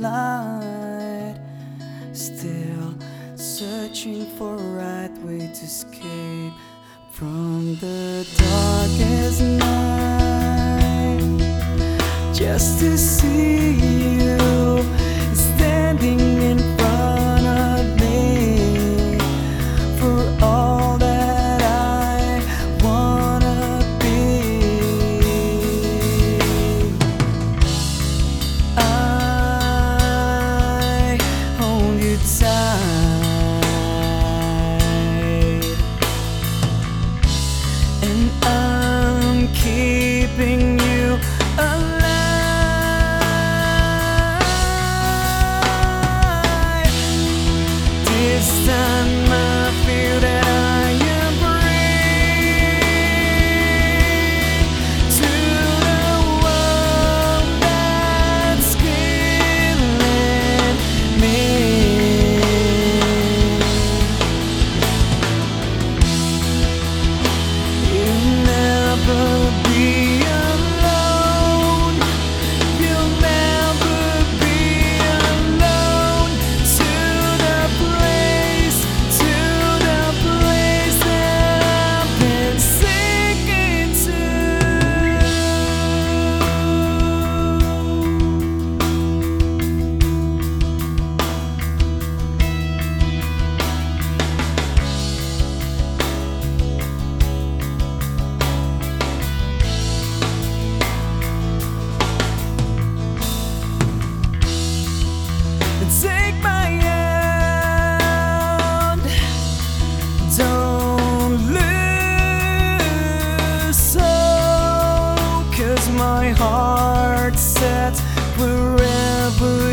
light. Still searching for a right way to escape from the darkest night. Just to see you Take my hand. Don't lose hope, 'cause my heart sets wherever